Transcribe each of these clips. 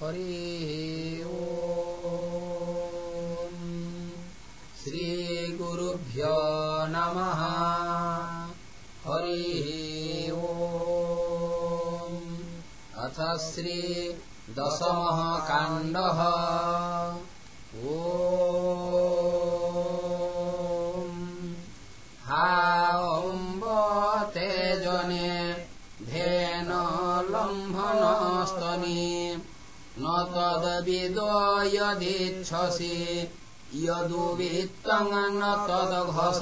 हरिः श्रीगुरुभ्यो नमः हरिः अथ श्रीदशमः काण्डः तदविदो यदिच्छसि यदुवित्तम् न तदघस।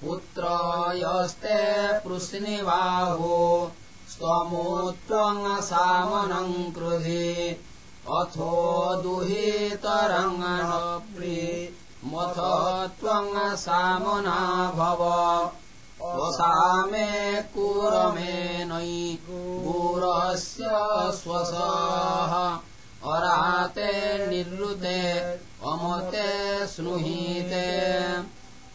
पुत्रयस्ते पृश्निबाहो स्तमो त्वम् सामनम् कृधि। अथो दुहितरङ्गणप्रि मथ त्वम् सामना भव स्वसामे कूरमेनै कूरस्य स्वसः। अराते निरुते अमते स्नुहीते।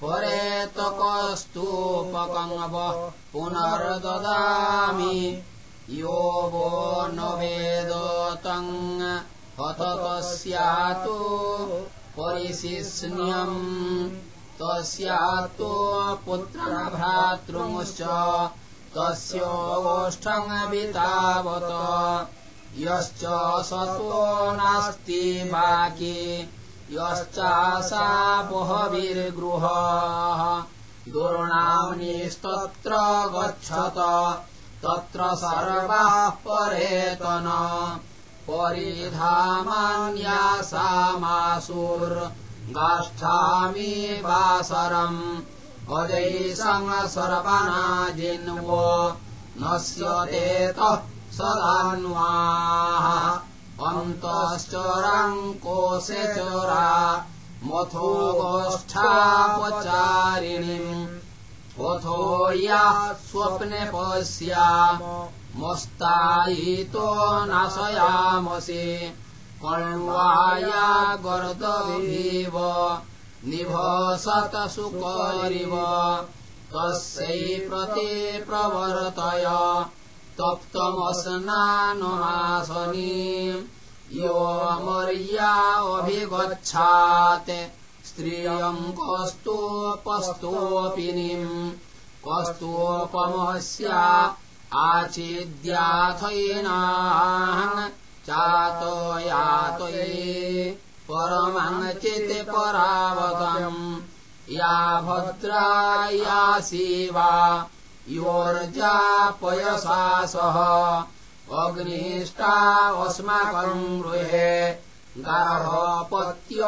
परेतकस्तूपकङ्व पुनर्ददामि। यो वो न वेदतम् हततस्यातु परिशिष्ण्यम् तस्यात्तो पुत्रभ्रातृंश्च तस्योष्ठङ्गितावत यश्च सतो नास्ति बाकी यश्चासा बहविर्गृहः दुर्णाम्निस्तत्र गच्छत तत्र सर्वाः परेतन। परिधामान्यासामासुर् गाष्ठामि वासरम् अजैषङ् सर्वनाजिन्वो नश्यतेतः सदान्वाः। अन्तश्चोराङ्कोशे चोरा मथो गोष्ठापचारिणीम् अथो या स्वप्ने पश्याम मस्तायितो नाशयामसि कण्वाया गर्दविव निभसत सुकरिव। तस्यै प्रति प्रवर्तय तप्तमस्नानमासनी यो अमर्या अभिगच्छात् स्त्रियम् कस्तोपस्तोपिनीम् कस्तोपमस्या आचिद्याथैना चातो यातये परमङ्चित् परावतम् या भद्रा या शिवा योर्जा पयसा सह। अग्निष्टा अस्माकम् गृहे गार्हपत्य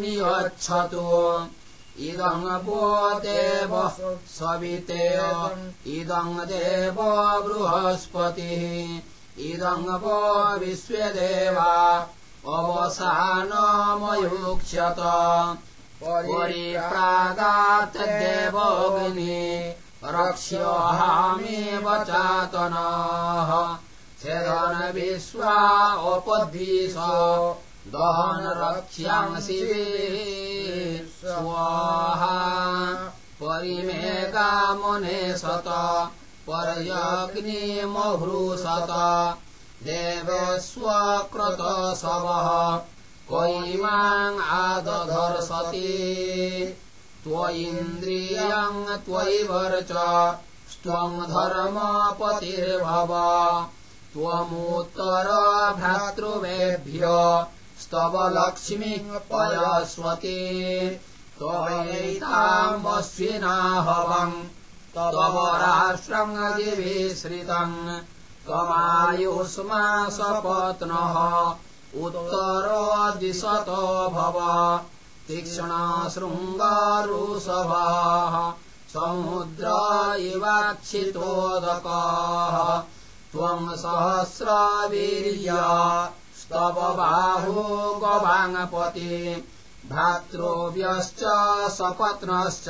नियच्छतु वो देव सविते। इदम् देव बृहस्पतिः इदम् वो विश्वदेवा अवसानमयुक्ष्यत परिप्रागात् देवोऽग्नि रक्ष्यहामेव चातनाः। छेदन विश्वा उपद्विष दहन रक्ष्यांसि स्वाहा परिमेकामुने सत पर्यग्निमहृषत। देवेष्वकृत शवः क्वयिमाम् आदधर्षति। त्वयि वर्च त्वम् धर्मपतिर्भव। त्वमुत्तर भ्रातृवेभ्य। स्तव लक्ष्मी पयस्वती। त्वयैताम्बस्विनाहवम् तव राष्ट्रम् त्वमायुष्मा सपत्नः उत्तरो भव। तीक्ष्णशृङ्गारुषभाः समुद्र इवाक्षितोदकाः त्वम् सहस्रवीर्य स्तव बाहो गवाङ्पति भ्रातृव्यश्च सपत्नश्च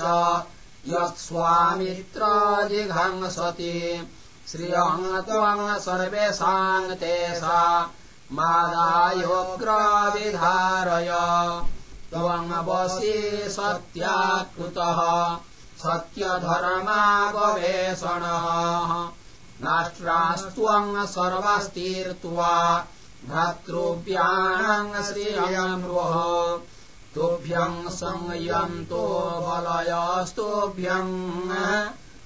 यत्स्वामित्र जिघंसति श्रियम् त्वम् सर्वेषाम् तेषा मादायोग्रविधारय त्वम् वसि सत्याकृतः सत्यधर्मागवेषणः। नाष्ट्रास्त्वम् सर्वस्तीर्त्वा भ्रातृव्याम् श्रियमृह तुभ्यम् संयन्तो बलयस्तुभ्यम्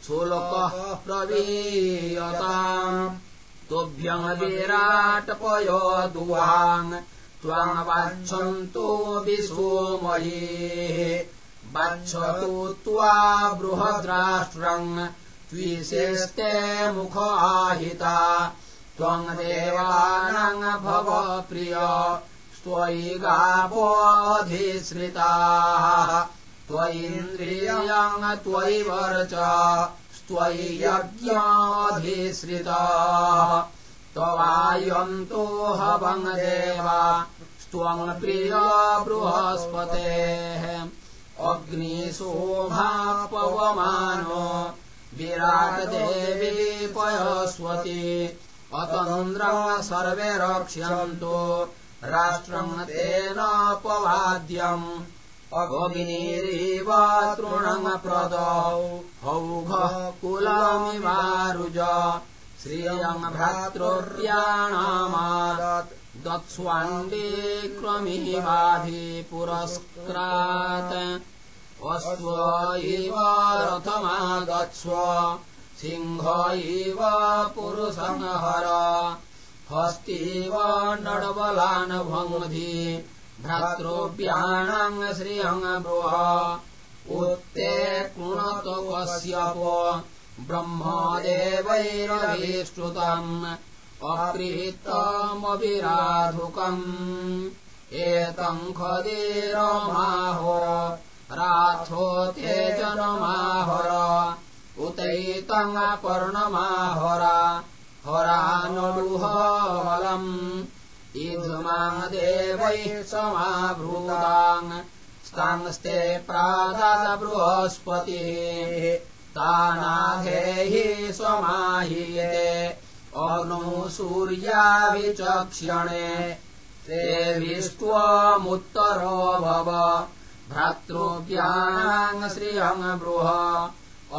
शुल्कः प्रवीयताम्। तुभ्यम् विराटपयो दुहान् त्वाम् वाच्छन्तु विसोमये वाच्छतु त्वा बृहद्राष्ट्रम् त्विशेष्टे मुख आहिता। त्वम् देवानाम् भव प्रिय त्वयि गावोऽधिश्रिताः त्वयिन्द्रियम् त्वयि वर्च त्वयि यज्ञाधिश्रिताः त्ववायन्तो हवम् देवा त्वम् प्रिय बृहस्पतेः। अग्निशोभा पवमानो विराटदेवी पयस्वती अतन्द्रम् सर्वे रक्ष्यन्तो राष्ट्रम् तेनापवाद्यम् अगोगिनीरीव तृणम् प्रदौ हौघः कुलमिवारुज श्रियम् भ्रातृर्याणामादत् दत्स्वाण्डे क्रमिवाधि पुरस्क्रात् अश्व इव रथमागत्स्व सिंह इव पुरुषंहर हस्तीव नडबलान् भङ्धि भ्रातृव्याणाम् श्रियम् ब्रुह उत्ते कृणत कश्यप ब्रह्मदेवैरभिष्टुतम् अप्रीतमविराधुकम् एतम् खदेरमाहोर राथो तेजनमाहर उतैतङ्पर्णमाहरा हरानुरुहबलम् इधुमाम् देवैः समाभूताम्। स्तांस्ते प्रादाद बृहस्पतिः तानाधेहि स्वमाहीयते अनु सूर्याविचक्षणे तेभिस्त्वमुत्तरो भव। भ्रातृव्याम् श्रियम् बृह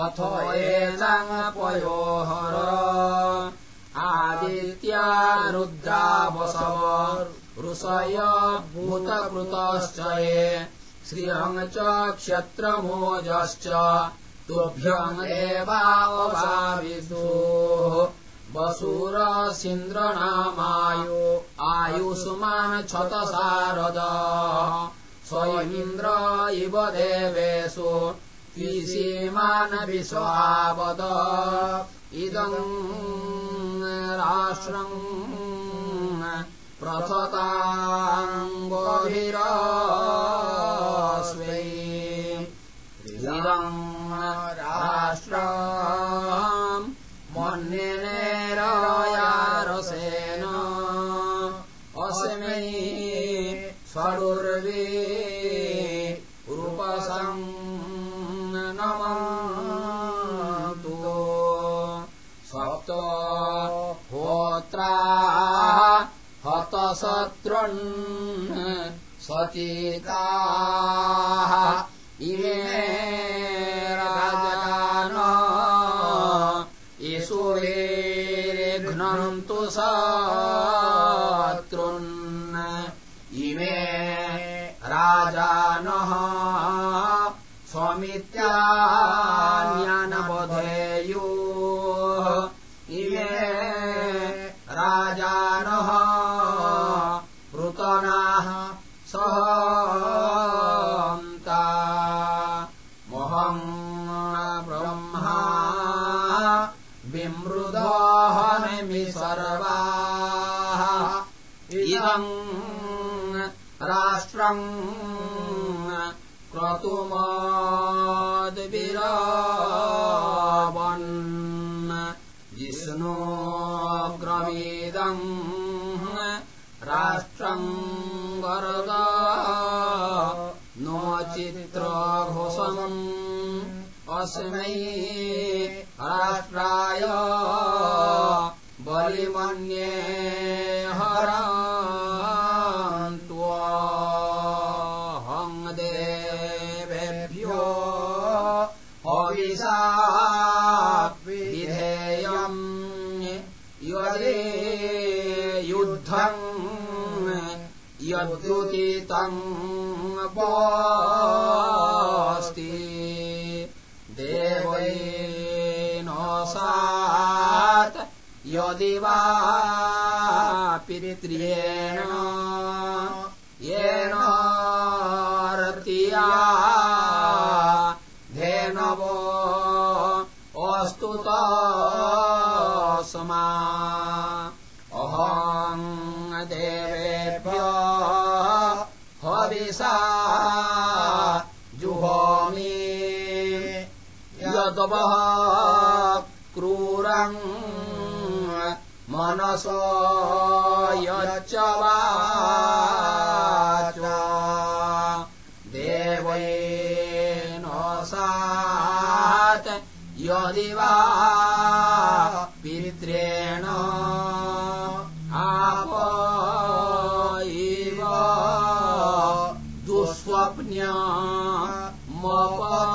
अथो एनापयोहर आदित्या रुद्रा ऋषय भूतकृतश्च ये श्रियम् च क्षत्रमोजश्च तुभ्यमेवावभाविषु वसुरसिन्द्रनामायु आयुष्मान् क्षतसारद स्वयमिन्द्र इव देवेषु त्विसीमान् विश्वावद इदम् राष्ट्रम् प्रथताङ्गोभिरस्वै इदम् राष्ट्रम् हतशत्रुन् सचेताः इमे राजान ईशुरेघ्नन्तु शत्रुन् इमे राजानः स्वमित्यान्यानबधेयुः सर्वाः। इदम् राष्ट्रम् क्रतुमाद्विरावन्। जिष्णोग्रमीदम् राष्ट्रम् वरद। नो चित्रघोषम् अस्मै राष्ट्राय बलिमन्ये हरान्त्वहम् देवेभ्यो हविषा विधेयम् यदे युद्धम् यद्युतितम् वास्ति यदि वा पितृयेण येन धेनवो अस्तुत समा। अहम् देवेभ्य हविषा जुहोमि। यदवः क्रूरम् मनसो वा देवैन सात्। यदि वा पित्रेण आप इव दुःस्वप्न्या मपतात्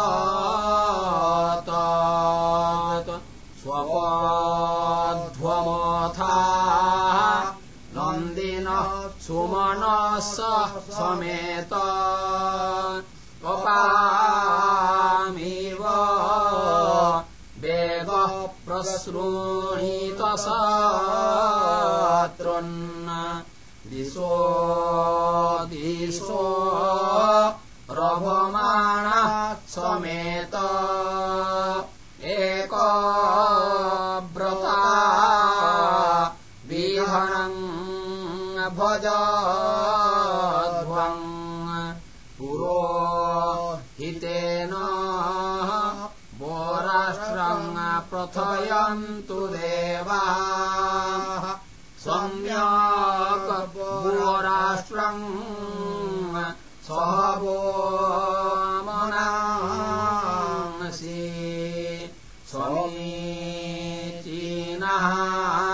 स्वपध्वमथा नन्दिनः सुमनस समेत पपामिव वेगः प्रसृणीतसातृन् दिशो दिशो रभमाणः समेत एकव्रता भजध्वम् पुरोहितेन वोराष्ट्रम् प्रथयन्तु देवाः। सम्यक् वोराष्ट्रम् सह वो मनांसि। समीचीनः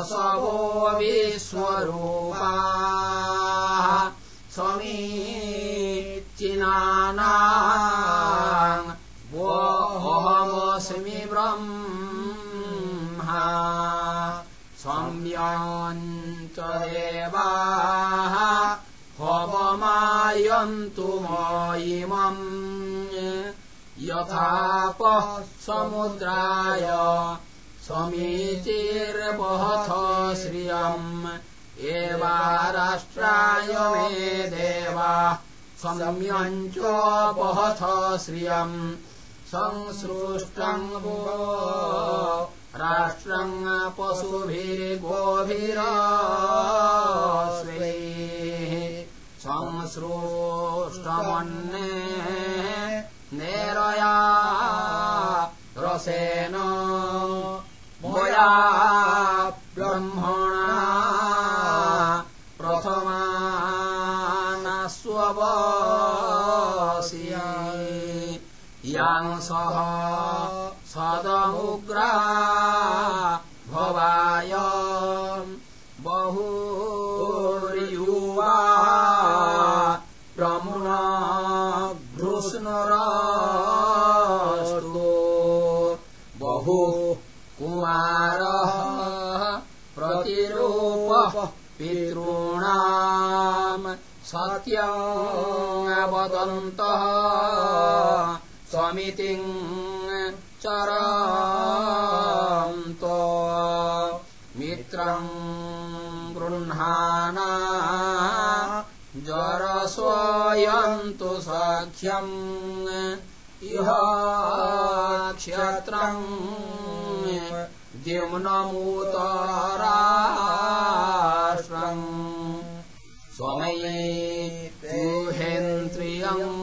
पशवो विश्वरूपाः समीचीनानाम् वोऽहमस्मि ब्रह्मा। सम्यञ्च देवाः। हवमायन्तु मयिमम् यथाप समुद्राय समीचिर्वहथ श्रियम्। एवाराष्ट्राय मे देवा। सम्यञ्चोपहथ श्रियम्। संसृष्टम् वो राष्ट्रम् पशुभिर्गोभिरास्वे संसृष्टमन्ने नेरया रसेन मया ब्रह्मणा प्रथमानस्ववसि यां सह सदमुग्रा भवाय कुमारः प्रतिरूपः पितॄणाम् सत्यम् वदन्तः समितिम् चरन्तो मित्रम् गृह्णाना जरस्वयन्तु सख्यम् इह क्षत्रम् द्युम्नमूतराष्ट्रम् स्वमये गुहेन्द्रियम्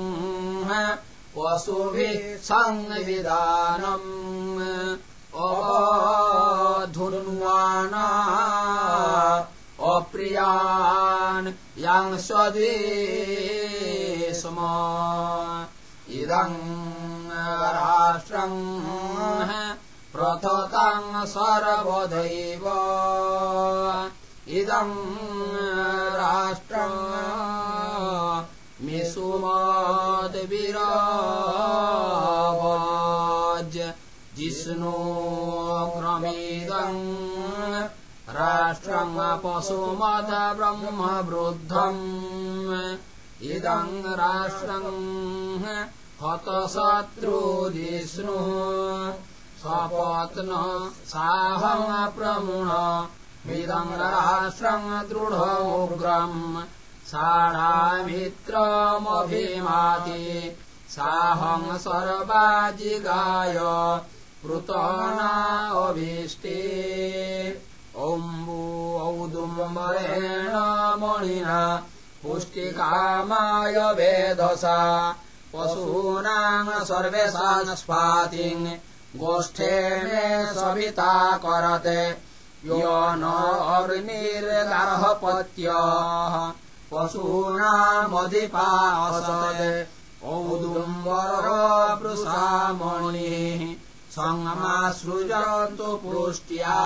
पशुभिः संविधानम् अधुन्वाना अप्रियान् यांस्वद्वे स्म इदम् राष्ट्रम् प्रथताम् सर्वदैव इदम् राष्ट्रम् मिसुमाद्विराज जिष्णो क्रमीदम् राष्ट्रम् पशुमद ब्रह्म वृद्धम् इदम् राष्ट्रम् हतशत्रुजिष्णु स्वपत्न साहम् प्रमुण इदम् राष्ट्रम् दृढोग्रम् साढामित्रमभिमाति साहम् सर्वाजिगाय पृतनाभीष्टे औदुम्बरेण मणिना पुष्टिकामाय वेधसा पशूनाम् सर्वेषाम् स्फातिम् गोष्ठे मे सविता करते। यो न अग्निर्गार्हपत्यः पशूनामधिपासते औदुम्बरवृषामणिः सङ्गमासृजन्तु पुष्ट्या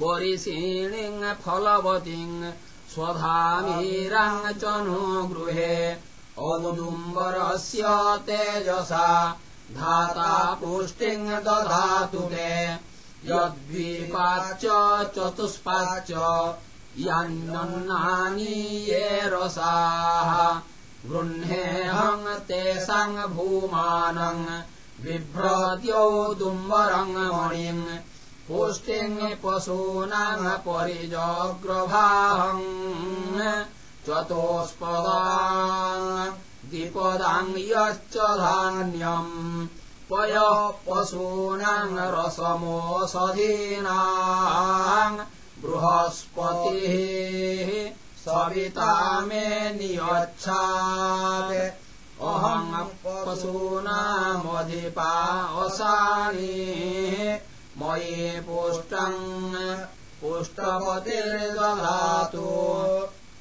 परिशीणिम् फलवतीम् स्वधामीराम् च नो गृहे औदुम्बरस्य तेजसा धाता पुष्टिम् दधातु ते। यद्वीपाच्च चतुष्पाच्च यान्यन्नानि ये रसाः। गृह्णेऽहम् तेषाम् भूमानम् बिभ्रत्यौदुम्बरम् मणिम् पुष्टिम् पशूनाम् परिजग्रभाहम् चतुष्पदा द्विपदाम् यश्च धान्यम् पयः पशूनाम् रसमोषधीनाम् बृहस्पतिः सविता मे नियच्छात्। अहम् पशूनामधिपा असानि मयि पुष्टम् पुष्टपतिर्दधातु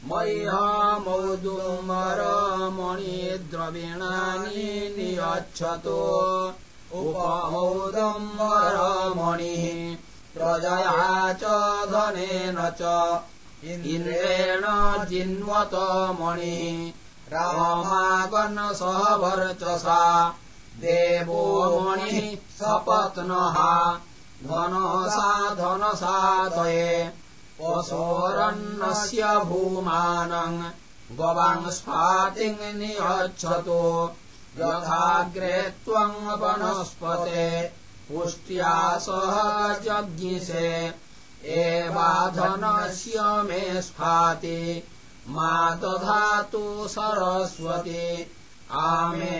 मह्यमौदुम्बरमणिद्रविणानि नियच्छतु। उपमौदम्बरमणिः प्रजया च धनेन च इन्द्रेण जिन्वत मणिः। सह वर्चसा। देवो मणिः सपत्नः। धनसा धनसादये पशोरन्नस्य भूमानम् गवाङ् स्फातिम् नियच्छतु यथाग्रे त्वम् वनस्पते पुष्ट्या सह जज्ञिषे एवाधनस्य मे स्फाति मा दधातु सरस्वती। आमे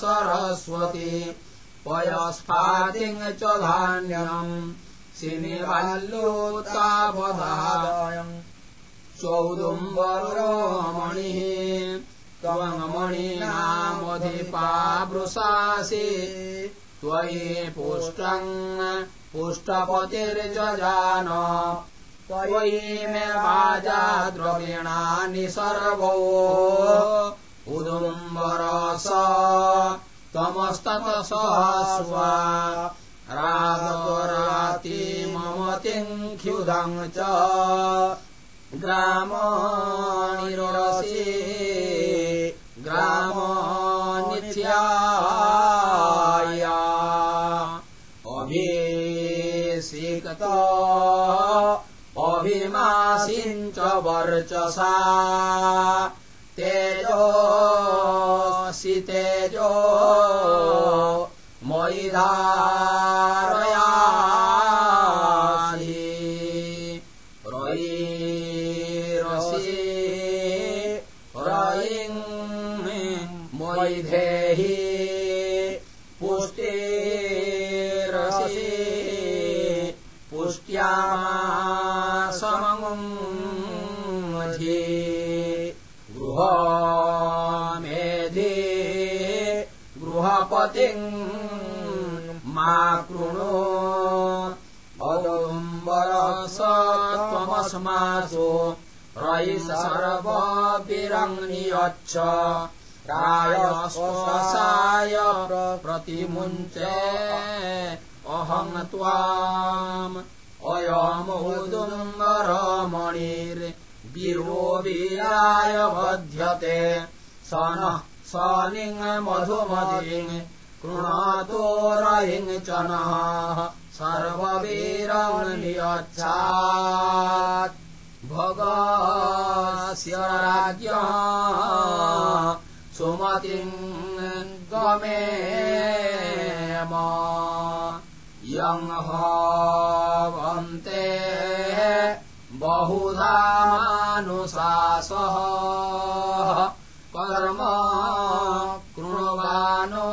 सरस्वती पयस्फातिम् च धान्यम् सिनिवाल्लोतावधायम् चौदुम्बरो मणिः त्वमणिनामधिपा वृषासि त्वयि पुष्टम् पुष्टपतिर्जजान। त्वयि मे वाजा द्रविणानि सर्वो उदुम्बरस त्वमस्ततसहस्वा रागराति ममतिम् ख्युदम् च ग्रामनिरसि ग्रामनित्याया अभिषिक्त अभिमासिम् च वर्चसा। तेजोऽसि तेजो मयि धारयासि रयिरसि रयिम् मयि धेहि पुष्टिरसि पुष्ट्या सममुम् गृहमेधि गृहपतिम् मा कृणो। औदुम्बरस त्वमस्मासु रयि सर्वविरम् नियच्छ रायस्वसाय प्रतिमुञ्चे। अहम् त्वाम्। अयमौदुम्बरमणिर्गिरो वीराय बध्यते। स नः सनिङ् मधुमतिङ् कृणातो च नः सर्ववीरनियच्छात् भगस्य राज्ञ सुमतिम् गमेम यम् हवन्ते बहुधानुशासः। कर्म कृणवानो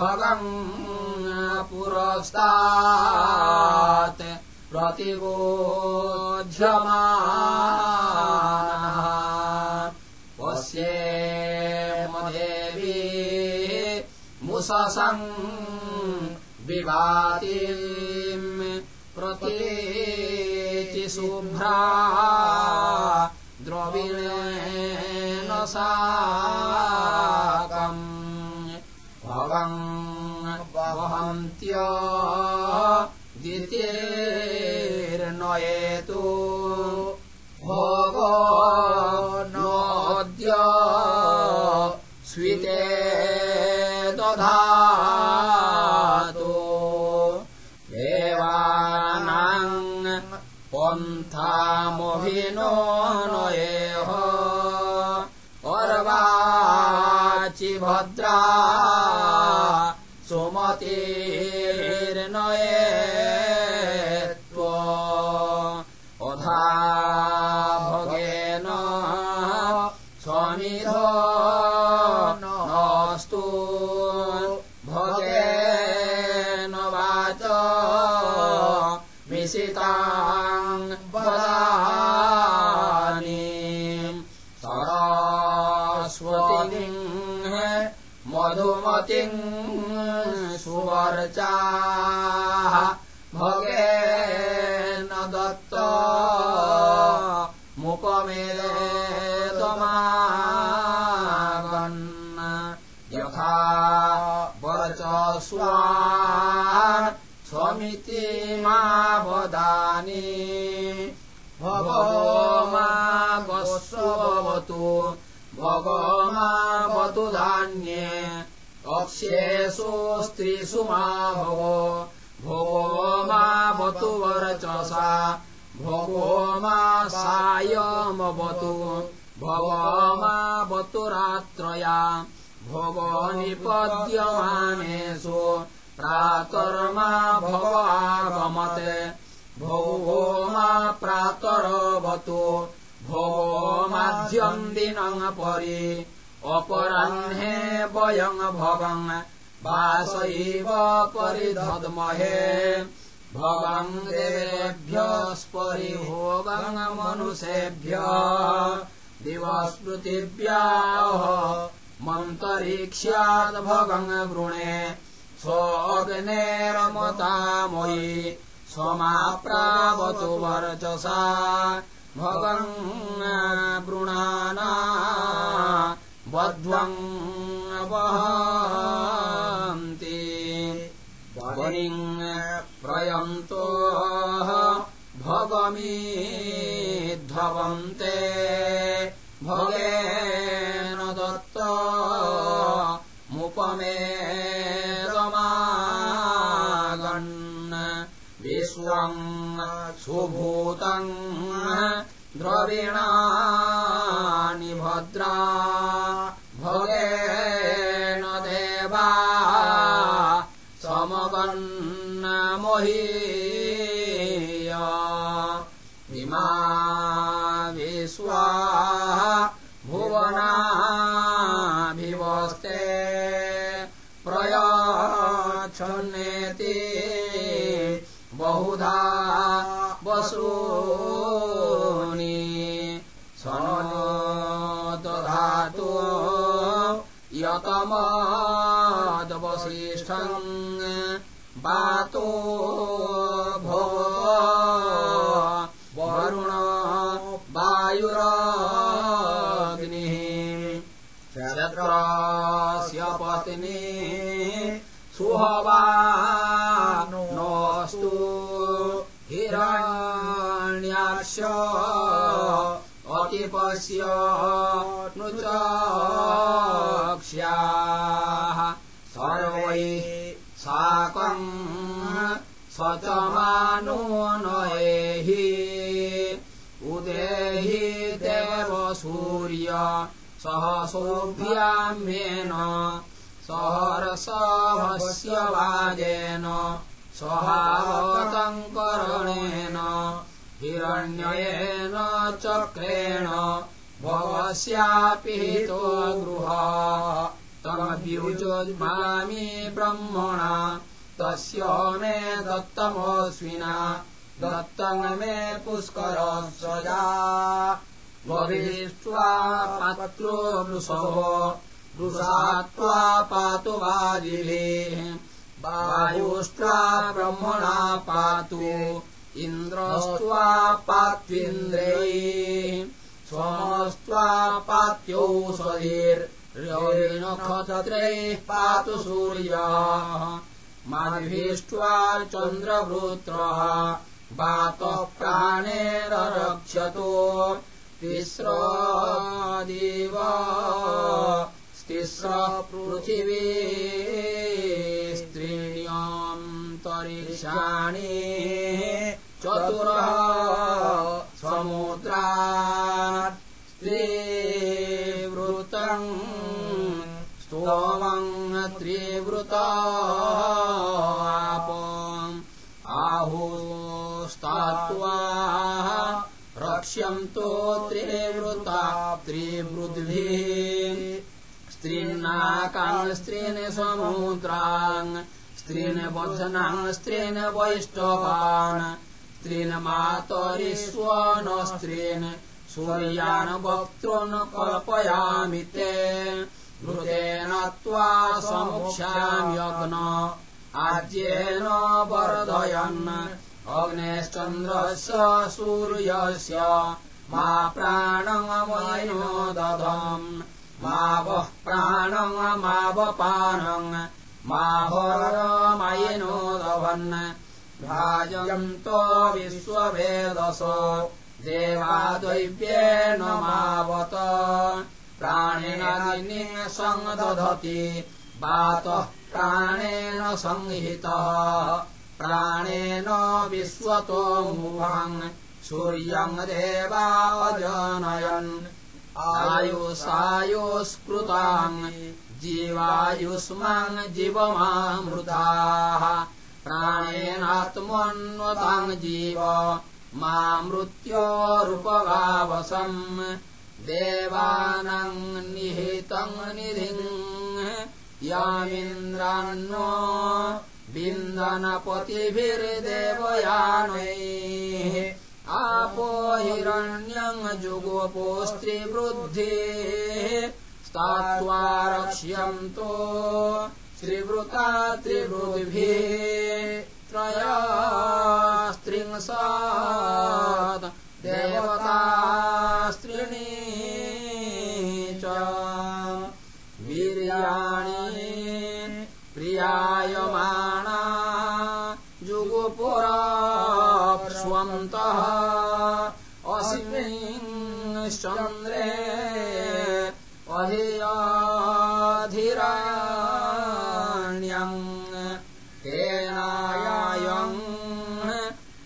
भगम् पुरस्तात् प्रतिबोध्यमानः। पश्येमदेवी मुससम् विवातिम् प्रतीति शुभ्रा द्रविणेन साकम् द्वितीर्नयेतु भोगो नोद्य स्विते दधातु। देवानाम् पन्थामभिनो नयेह सुमतिर्नये मधुमतिम् सुवर्चाः भगेन दत्त मुपमेदमागन् यथा वर्चस्वा स्वमिति मा वदानि। भगो मा वस्वतु भगो मावतु धान्ये अक्ष्येषु स्त्रीषु मा भगो भोगो मावतु वर्चसा। भोगो मा सायमवतु भगो मावतु रात्रया। भोगो निपद्यमानेषु। प्रातर्मा भगो आगमते। भोगो मा प्रातरवतु भोगो माध्यम् दिनम् परि अपराह्ने वयम् भगम् वासैव परिधद्महे। भगम् देवेभ्यस्परिभोगम् मनुषेभ्य। दिवस्मृतिभ्याः मन्तरीक्ष्याद् भगम् वृणे स्वग्नेरमतामयि स्वमाप्रावतु वर्चसा। भगम् वृणाना वहन्ति वनिम् प्रयन्तो भगमीध्वन्ते भगेन दत्त मुपमेदमागन् विश्वम् सुभूतम् द्रविणानि भद्रा प्रयाच्छन्नेति बहुधा वसूनि सनो दधातु यतमादवसिष्ठम् वातो सुहवा नस्तु हिराण्यार्श अतिपश्य नु सर्वै सरोयि साकम् स च मानो न एहि उते सहरसभस्य वाजेन स्वहावतङ्करणेन हिरण्ययेन चक्रेण भवस्यापि हितो गृह। तमद्युजोज्मामि ब्रह्मणा तस्य मे दत्तमोऽस्विना दत्तम् मे पुष्कर स्वजा वरिष्ट्वा पात्रो वृषो वृषा त्वा पातु वाजिभिः। वायुष्ट्वा ब्रह्मणा पातु पात्विन्द्रैः। स्वस्त्वा पात्यो स्वधीर्यनक्षत्रैः पातु सूर्यः। माभिष्ट्वा चन्द्रवृत्रः वातः प्राणेन रक्षतो तिस्रदेव तिस्रः पृथिवी स्त्रीण्यन्तरिक्षाणि चतुरः समुद्रा स्त्रीवृतम् स्तोमम् त्रिवृतापम् आहुस्तात्वा रक्ष्यन्तो त्रिवृता त्रिवृद्भिः स्त्रीन्नाकान् स्त्रीन् समुद्रान् स्त्रीन् वधनान् स्त्रीन् वैष्टवान् स्त्रीन् मातरिष्वन् स्त्रीन् सूर्यान् वक्तॄन् कल्पयामि ते। घृतेन त्वा समुक्ष्याम्यग्न आज्येन वर्धयन्। अग्नेश्चन्द्रस्य सूर्यस्य मा प्राणमयिनो दधम् मा वः प्राणम् मा वपानम् मा हरमयिनो दभन् भ्राजयन्तो विश्ववेदस देवादैव्येन मावत प्राणेनादिनि सङ्दधति वातः प्राणेन संहितः। प्राणेन विश्वतो मुभम् सूर्यम् देवाजनयन् आयुषायुष्कृताम् जीवायुष्मान् जीवमामृताः। प्राणेनात्मन्वताम् जीव मा मृत्योरुपगावसम् देवानाम् निहितम् निधिम् यामिन्द्रान्नो विन्दनपतिभिर्देवयानैः आपो हिरण्यम् जुगोपोस्त्रिवृद्धेः स्तात्वा रक्ष्यन्तो त्रिवृता त्रिवृद्भिः। त्रयास्त्रिंसात् देवतास्त्रीणि च। वीर्याणि प्रियायमाणा अस्मिंश्चन्द्रे अधियाधिराण्यम् तेनायायम्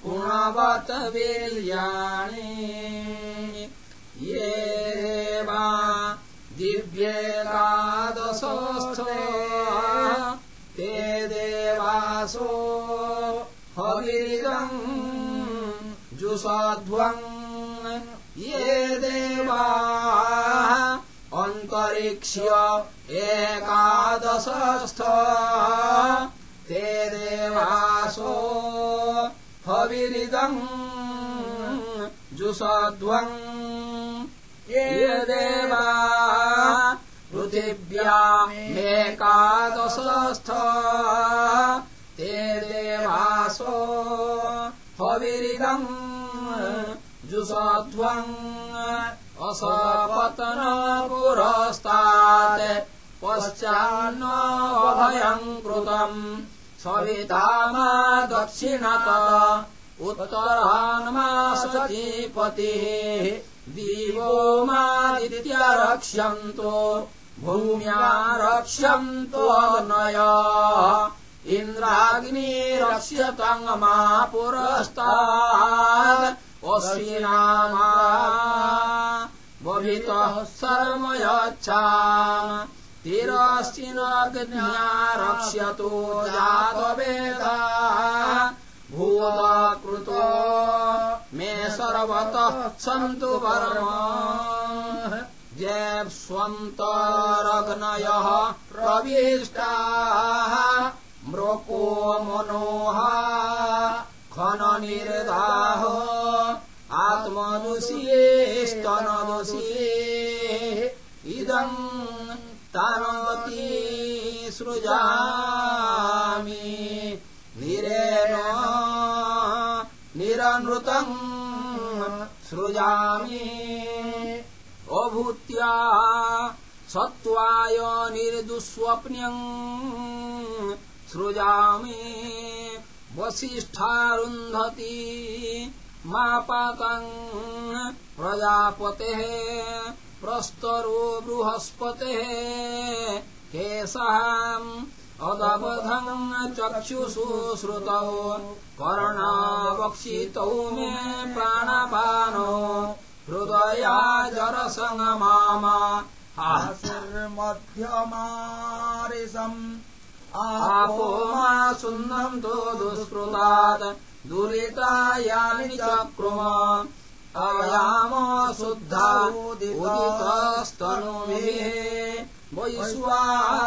गुणवत वीर्याणि ये देवा दिव्येकादशस्थो ते देवासो हविदम् जुषध्वम् ये देवा अन्तरिक्ष्य एकादशस्थ। ते देवासो हविरिदम् जुषध्वम् ये देवा पृथिव्यामेकादशस्थ ते देवासो हविरिदम् जुषध्वम् असपतन पुरस्तात् पश्चान्नभयम् कृतम् सवितामा दक्षिणत उत्तरान्मा सतीपतिः दिवो रक्ष्यन्तो भूम्या रक्ष्यन्तो अग्नय इन्द्राग्नि रक्ष्यतङ्गमा पुरस्तात् अश्विनामा बभितः सर्वयच्छा तिरश्चिनग्न्या रक्ष्यतो मे सर्वतः सन्तु वर्म। जयस्वन्तरग्नयः प्रविष्टाः मृको मनोः खननिर्दाः आत्मनुषीस्तनदुषी इदम् तनोति सृजामि। निरेण निरनृतम् सृजामि। अभूत्या सत्त्वाय निर्दुस्वप्न्यम् सृजामि। वसिष्ठारुन्धति मापातम् प्रजापतेः प्रस्तरो बृहस्पतेः केशहाम् अदबधम् चक्षुषु श्रुतौ कर्णावक्षितौ मे प्राणपानो हृदया जरसङ्गमामा। आशिर्मध्यमारिसम् आपो मा सुन्दन्तो दुष्कृतात् दुरितायानि चक्रुम। अयाम शुद्धा उदितस्तनुभिः वैश्वानरो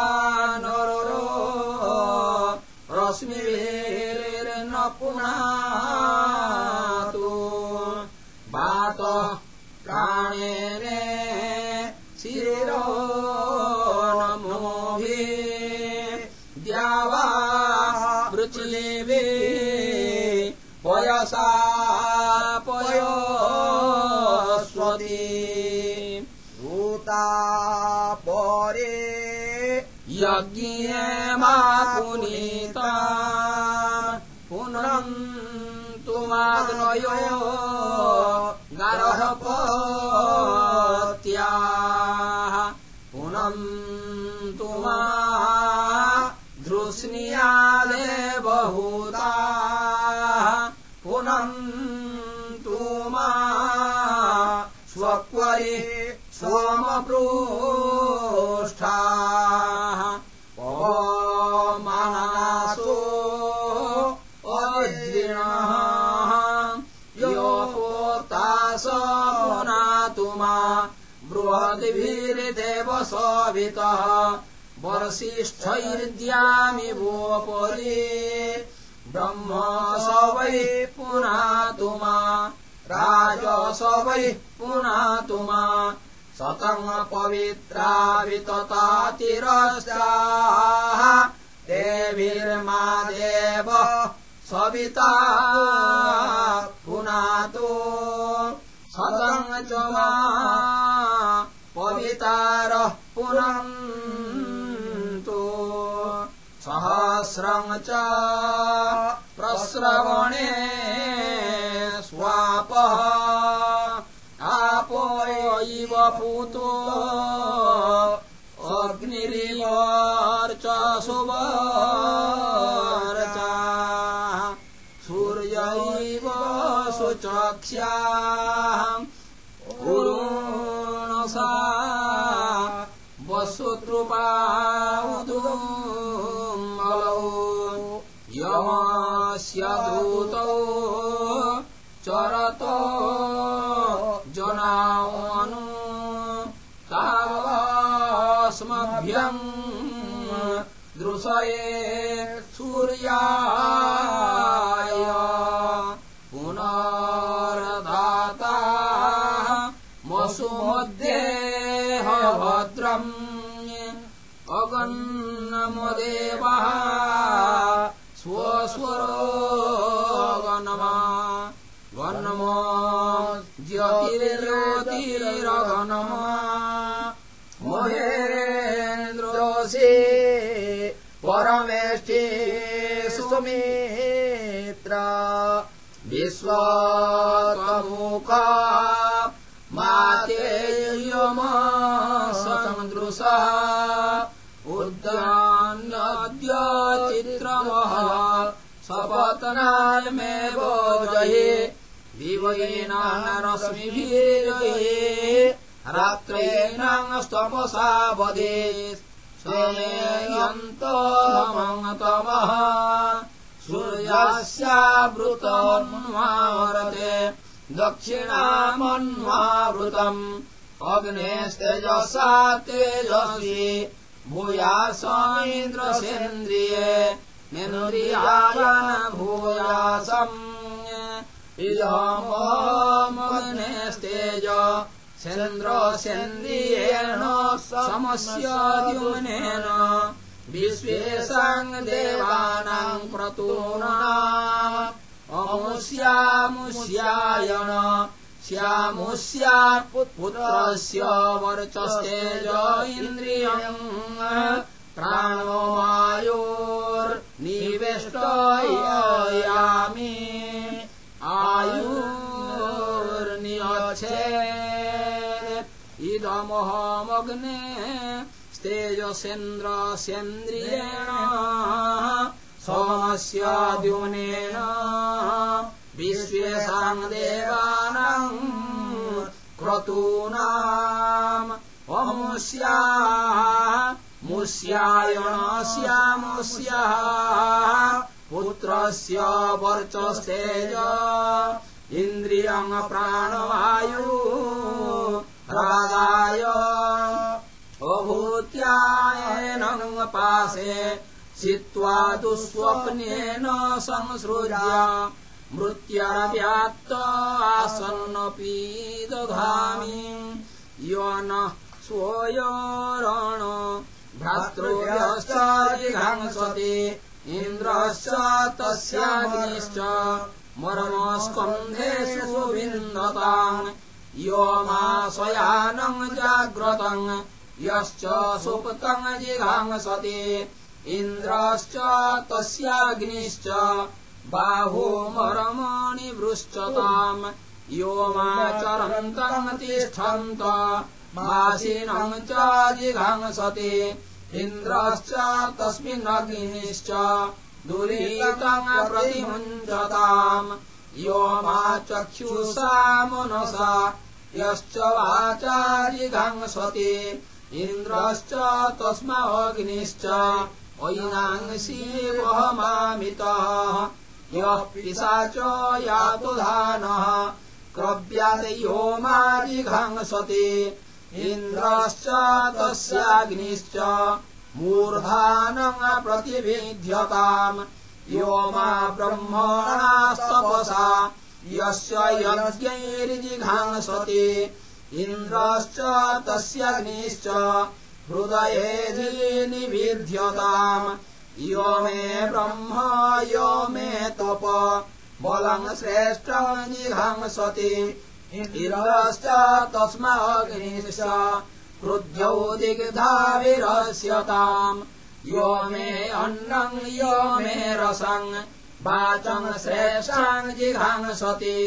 रश्मिभिर्न पुनातु वातः प्राणेन यज्ञे मा पुनीता पुनन्तु माग्नयो गर्हपत्याः पुनन्तु मा धृष्णियादेव बहुता। पुनन्तु मा स्वक्वरि सोमप्रोष्ठाः पवमानासो अद्रिणः योपोतास पुनातु मा बृहद्भिर्देव सवितः। वर्षिष्ठैर्द्यामि वोपरि ब्रह्म स वै पुनातु मा राजस वै पुनातु मा सतम् पवित्रा विततातिरस्याः देवीर्मा देव सविता पुनातो। पवितारः पुनन्तु। सहस्रम् च प्रस्रवणे स्वापः इव पूतो अग्निरिवर्च सुवर्चा सूर्यैव सुचक्ष्या। गुरुणसा वसुतृपादुमलौ यमस्य दूतौ चरतो तावस्मभ्यम् दृशये सूर्याय पुनरधाता मसुमध्येह भद्रम् अगन्नमदेवः स्वस्वरो गनमा गन्नमो ज्योतिर्ज्योतिरगनमा महेन्द्रोषि परमेष्टि सुमित्र। विश्वमुखा मातेयमा पुरुषः उद्यान्यद्य चित्रमः सपतनाय मे बोजये दिवयेन रश्मिभिजये रात्रेणास्तमसा वदे स्वमेयन्तमः सूर्यास्यावृतोन्मारते दक्षिणामन्मावृतम् अग्नेस्तेजसा तेजस्वी भूयासमिन्द्रसेन्द्रिये निन्द्रियाय भूयासम् इयमग्नेस्तेज सेन्द्रसेन्द्रियेण समस्याद्युम्नेन विश्वेषाम् देवानाम् क्रतूना अमुष्यामुष्यायण श्यामुष्यात् पुत्रस्य वर्चस्तेज इन्द्रियम् प्राणो वायोर्निवेष्टयामि आयुर्नियच्छे इदमहमग्ने तेजसेन्द्रसेन्द्रियेण सोमस्याद्युनेन विश्वेषाम् देवानाम् क्रतूनाम्। अमुष्याः मुष्यायणस्यामुष्याः पुत्रस्य वर्चस्तेज इन्द्रियम् प्राणवायु रागाय अभूत्यायनपासे चित्वा दुःस्वप्नेन संसृजा मृत्याव्यात्त आसन्नपीदघामि यो नः स्वोयरण भ्रातृभ्यश्च जिघांसति इन्द्रश्च तस्याग्निश्च मरणस्कन्धेषु विन्दताम् यो मा स्वयानम् जाग्रतम् यश्च सुप्तम् जिघांसति इन्द्रश्च तस्याग्निश्च बाहुमरमाणि वृश्चताम् यो मा चरन्तम् तिष्ठन्त। मासिनम् च जिघांसति इन्द्रश्च तस्मिन्नग्निश्च दुरीतम् प्रतिमुञ्चताम् यो मा चक्षुषा मनसा यश्च वाचा जिघांसति इन्द्रश्च तस्माग्निश्च वहमामितः। यः पिशाच यातु धानः क्रव्यादयो जिघांसति इन्द्रश्च तस्याग्निश्च मूर्धानम् प्रतिविध्यताम् यो मा ब्रह्मणास्तपसा यस्य यज्ञैर्जिघांसति। इन्द्रश्च तस्याग्निश्च हृदये निविध्यताम्। यो मे ब्रह्म यो मे तप बलम् श्रेष्ठम् जिघांसति इन्द्रश्च तस्माग्निश्च क्रुध्यौ दिग्धाविरस्यताम्। यो मे अन्नम् यो मे रसम् वाचम् श्रेष्ठाम् जिघांसति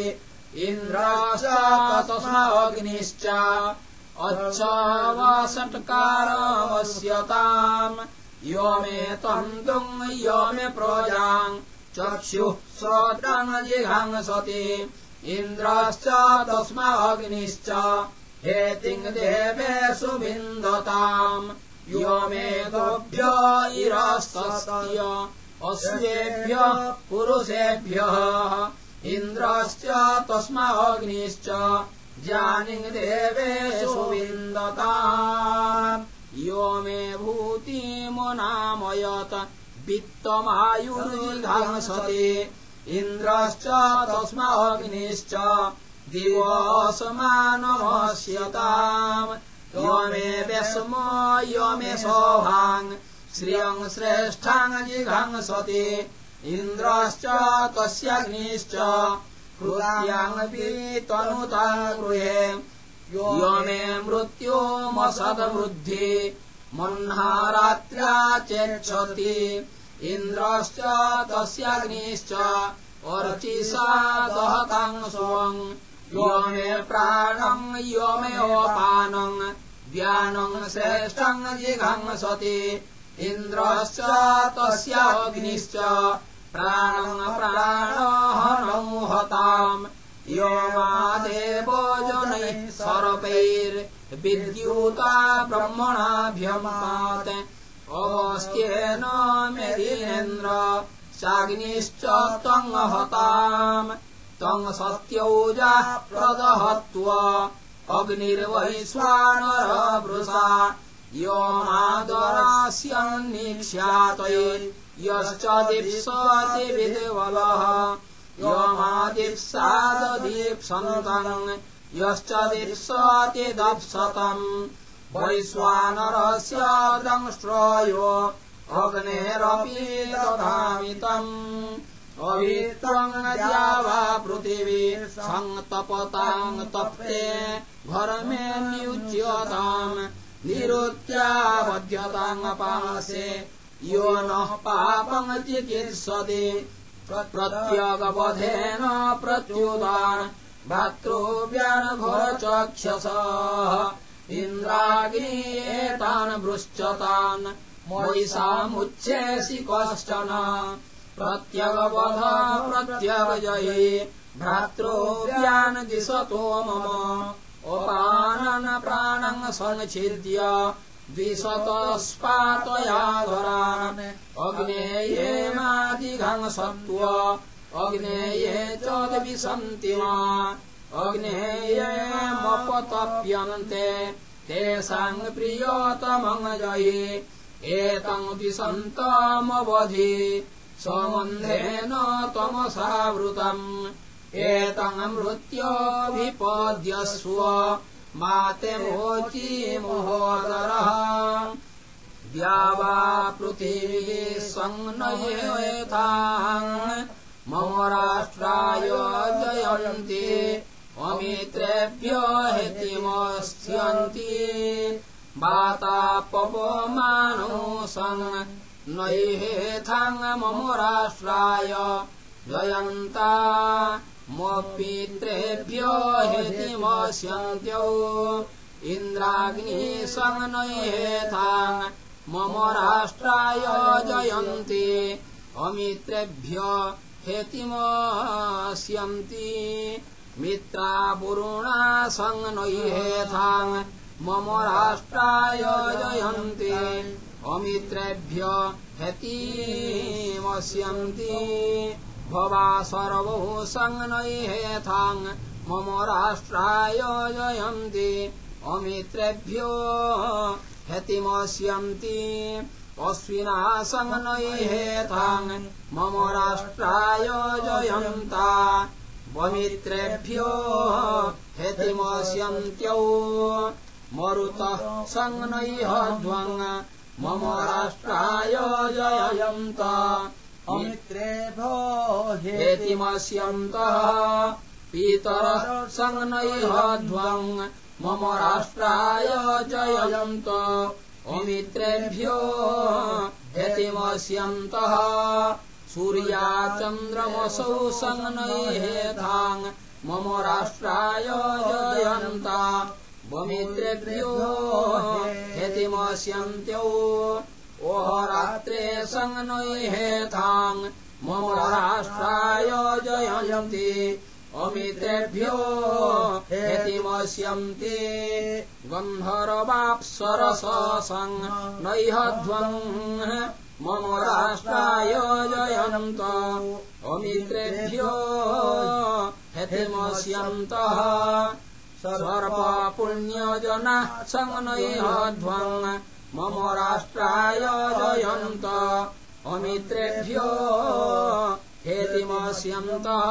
इन्द्रश्च तस्माग्निश्च अच्छावषट्कारमस्यताम् यो मे तन्तुम् यो मे प्रोजाम् चक्षुः श्रोत्रम् जिघांसति इन्द्रश्च तस्माग्निश्च हेतिम् देवेषु विन्दताम् यो मे दोभ्य इरस्तस्य अस्येभ्यः पुरुषेभ्यः। इन्द्रश्च तस्माग्निश्च जानिङ् देवेषु विन्दताम् यो मे भूतिमुनामयत वित्तमायुर्घांसति इन्द्रश्च तस्माग्निश्च दिवसमानमस्यताम् यो मे व्यस्म यो मे सौभाङ्। श्रियम् श्रेष्ठाङ् जिघांसति इन्द्रश्च तस्याग्निश्च तनुता गृहे यो मे मृत्योमसदवृद्धि मह्नारात्र्या चेच्छति इन्द्रश्च तस्याग्निश्च अर्चिषा दहताम् स्वम् यो मे प्राणम् यो मे ओपानम् ज्ञानम् श्रेष्ठम् जिघंसति इन्द्रश्च तस्याग्निश्च प्राणम् प्राणहनौ हताम् यो मा देवो जनैः सर्पैर्विद्युता ब्रह्मणाभ्यमात् अस्त्येन मेदिनेन्द्र चाग्निश्च त्वम् हताम्। त्वम् सत्यौजाः प्रदहत्वा अग्निर्वैश्वानरवृषा यो मादरास्यन्निक्ष्यातये यश्च दीप्सति विद्वलः यो मादिप्सादीप्सन्तम् यश्च दीप्सति दप्सतम् वैश्वानरस्य दंष्ट्रयो अग्नेरपि दधामितम् अवित्रम् वा पृथिवी सङ्तपताम् तप्ते घरमे नियुज्यताम् निरुत्याबध्यतामपासे यो नः पापम् चिकीर्षति प्रत्यगवधेन प्रत्युदान् भातृव्यानघोरचक्षसः इन्द्राग्नीयेतान् वृश्चतान् मयिषामुच्छेसि कश्चन प्रत्यगवध प्रत्यगजये भ्रातृव्यान् दिशतो मम अपानन प्राणम् सञ्छिद्य द्विशतस्पातयाधरान्। अग्नेये मादिघम् सत्त्व अग्नेये च विसन्ति मा अग्नेयेमपतप्यन्ते तेषाम् प्रियतमङ्गये एतम् दिशन्तमवधि सम्बन्धेन तमसावृतम् एतम् मृत्योऽभिपद्यस्व माते मोची महोदरः। द्यावा पृथिवी सङ्नयेथा मम राष्ट्राय जयन्ति अमित्रेभ्य हितिमस्यन्ति। सन् नैहेथाङ् मम राष्ट्राय जयन्ता। पित्रेभ्य हितिमस्यन्त्यौ। इन्द्राग्नि सङ्नयेथाङ् मम राष्ट्राय जयन्ति। अमित्रेभ्य हेतिमस्यन्ति मित्रा पुरुणा सङ्नयेथाङ् मम राष्ट्राय जयन्ति। अमित्रेभ्य हेतिमस्यन्ति। भवा सर्वो सङ्नयेथाङ् मम राष्ट्राय जयन्ति। अमित्रेभ्यो हेतिमस्यन्ति। अश्विना सङ्नयेथाङ् मम राष्ट्राय जयन्ता वमित्रेभ्यो हेतिमस्यन्त्यौ मरुतः सङ्नयध्वङ् मम राष्ट्राय जयन्त अमित्रेभ्यो हेतिमस्यन्तः पितरः सङ्नयध्वङ् मम राष्ट्राय जयन्त अमित्रेभ्यो हेतिमस्यन्तः सूर्या चन्द्रमसौ सङ्नयेथाङ् मम राष्ट्राय जयन्ता। वमित्रेभ्यो हेतिमस्यन्त्यौ ओहरात्रे सङ्नयेथाङ् मम राष्ट्राय जयन्ति। अमित्रेभ्यो हेतिमस्यन्ति गन्धर्वाप्सरस सङ्नयध्वम् मम राष्ट्राय जयन्त अमित्रेभ्यो हेतिमस्यन्तः। सर्वपुण्यजनः सङ्नयध्वम् मम राष्ट्राय जयन्त अमित्रेभ्यो हेतिमस्यन्तः।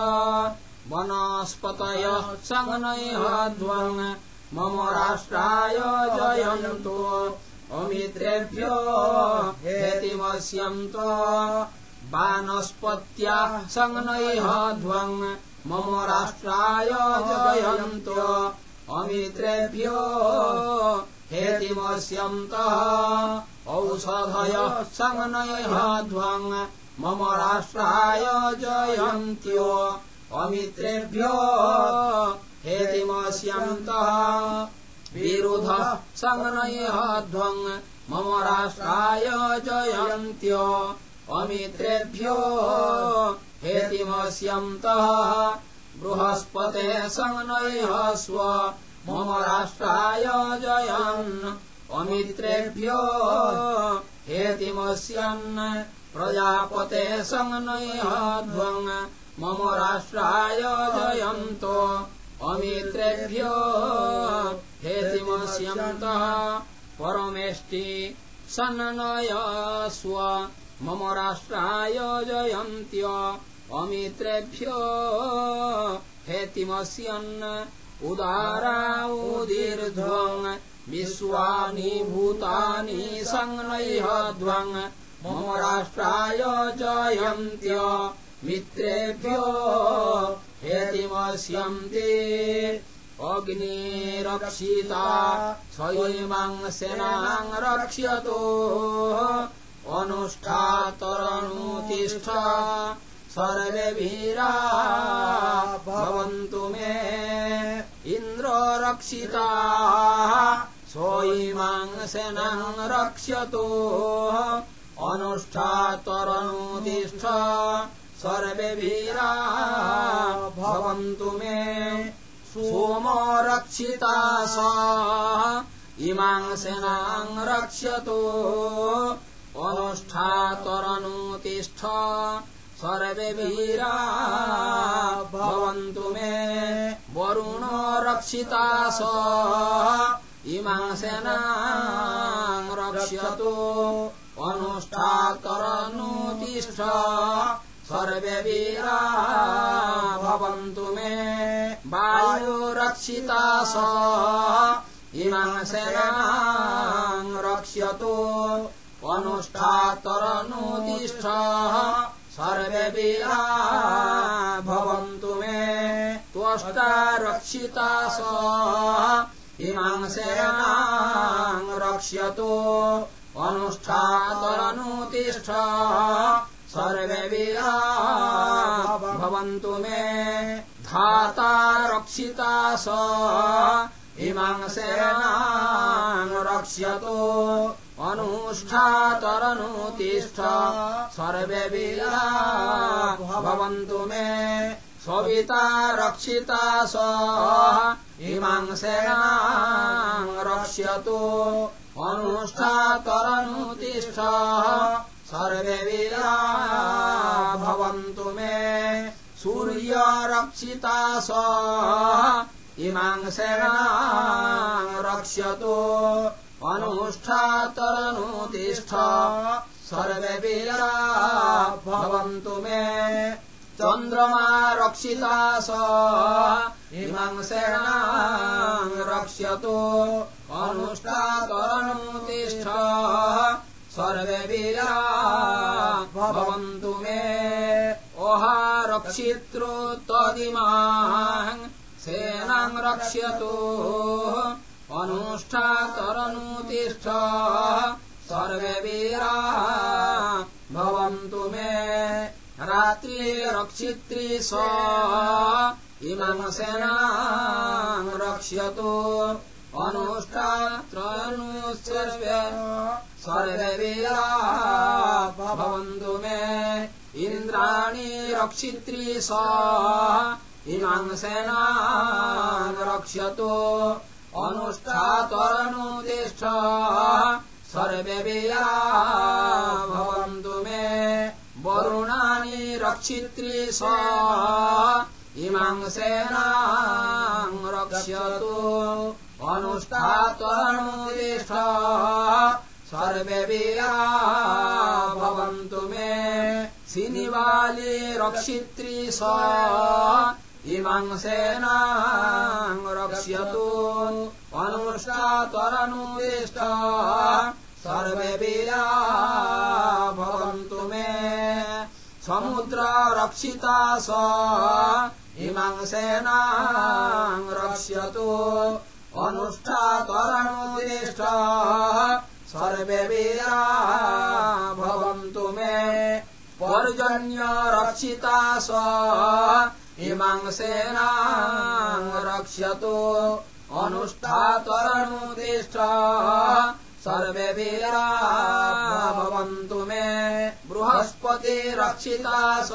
वनस्पतयः सङ्नयध्वम् मम राष्ट्राय जयन्तो अमित्रेभ्यो हेतिमस्यन्त वानस्पत्याः सङ्नयध्वम् मम राष्ट्राय जयन्तो अमित्रेभ्यो हेतिमस्यन्तः औषधयः सङ्नयध्वम् मम राष्ट्राय जयन्त्यो। अमित्रेभ्यो हेतिमस्यन्तः विरुधः सङ्नयध्वम् मम राष्ट्राय जयन्त्य। अमित्रेभ्यो हेतिमस्यन्तः। बृहस्पते सङ्नयः स्व। मम राष्ट्राय जयन्। अमित्रेभ्यो हेतिमस्यन्। प्रजापते सङ्नयध्वम् मम राष्ट्राय जयन्तो। अमित्रेभ्यो हेतिमस्यन्तः परमेष्टि सन्नय स्व मम राष्ट्राय जयन्त्य अमित्रेभ्यो। हेतिमस्यन् उदारा उदीर्ध्वम् विश्वानि भूतानि सङ्नयध्वम् मम राष्ट्राय जयन्त्य मित्रेभ्यो। हेतिमस्यन्ति अग्निरक्षिता स्वयमाङ् सेनाङ् रक्ष्यतो अनुष्ठातरनुतिष्ठ सर्वे वीरा भवन्तु मे। इन्द्रो रक्षिता स्वयमाङ् सेनाङ् रक्ष्यतो अनुष्ठातरनुतिष्ठ सर्वे वीरा भवन्तु मे सोमो रक्षिता स इमाम् सेनाम् रक्ष्यतो अनुष्ठातरनुतिष्ठ सर्वे वीरा भवन्तु मे वरुणो रक्षिता स इमाम् सेनाम् रक्ष्यतो अनुष्ठातरनुतिष्ठ सर्वे वीरा भवन्तु मे। वायुरक्षिता स। इमाम् सेनाम् रक्ष्यतो अनुष्ठातरनुतिष्ठ सर्वे वीरा भवन्तु मे। त्वष्टा रक्षिता स। इमाम् सेनाम् रक्ष्यतो अनुष्ठातरनुतिष्ठ सर्वे वीरा भवन्तु मे धाता रक्षिता स इमाम् सेनाम् रक्ष्यतो अनुष्ठातरनुतिष्ठ सर्वे वीरा भवन्तु मे सविता रक्षिता स इमाम् सेनाम् रक्ष्यतो अनुष्ठातरनुतिष्ठ सर्वे वीरा भवन्तु मे। सूर्यरक्षिता स इमाम् सेनाम् रक्ष्यतो अनुष्ठातरनुतिष्ठ। सर्वे वीरा भवन्तु मे। चन्द्रमा रक्षिता स इमाम् सेनाम् रक्ष्यतो अनुष्ठातरनुतिष्ठ सर्वे वीरा भवन्तु मे। ओहा रक्षितृ तदिमाम् सेनाम् रक्ष्यतो अनुष्ठातरनुतिष्ठ सर्वे वीरा भवन्तु मे। रात्रिरक्षित्री स इमाम् सेनाम् रक्ष्यतो अनुष्ठात्रनुसर्वे सर्वे वीरा भवन्तु मे इन्द्राणि रक्षित्री स इमाम् सेनाम् रक्ष्यतो अनुष्ठातरनुतिष्ठ। सर्वे वीरा भवन्तु मे वरुणानि रक्षित्री स इमाम् सेनाम् रक्ष्यतो अनुष्ठातरनुतिष्ठ सर्वे वीरा भवन्तु मे सिनिवाली रक्षित्री स इमाम् सेनाम् रक्ष्यतो अनुष्ठातरनुतिष्ठ सर्वे वीरा भवन्तु मे समुद्र रक्षिता स इमाम् सेनाम् रक्ष्यतो अनुष्ठातरनुतिष्ठ सर्वे वीरा भवन्तु मे। पर्जन्य रक्षिता स इमाम् सेनाम् रक्ष्यतो अनुष्ठात्वरनुतिष्ठ सर्वे वीरा भवन्तु मे बृहस्पतिरक्षिता स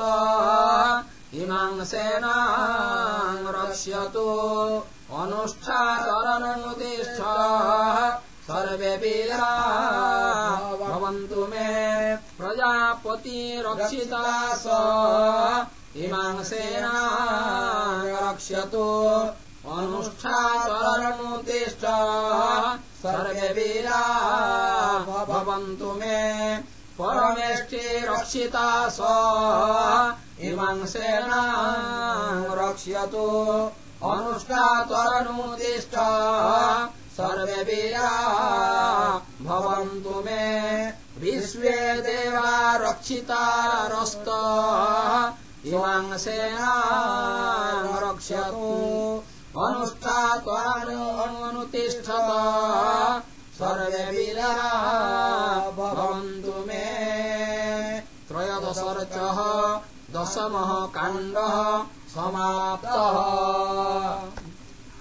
इमाम् सेना रक्ष्यतु अनुष्ठातरनुतिष्ठ सर्वे वीरा भवन्तु मे प्रजापतिरक्षिता स इमाम् सेना रक्ष्यतु अनुष्ठातरनुतिष्ठ सर्वे वीरा भवन्तु मे परमेष्टि रक्षिता स इमाम् सेना रक्ष्यतु अनुष्ठात्वरनुदिष्ठ सर्वे वीरा भवन्तु मे विश्वे देवा रक्षितारस्त इमाम् सेना रक्ष्यतु अनुष्ठात्वरनुतिष्ठत सर्वे वीरा भवन्तु मे त्रयोदशर्चः दशमः काण्डः समाप्तः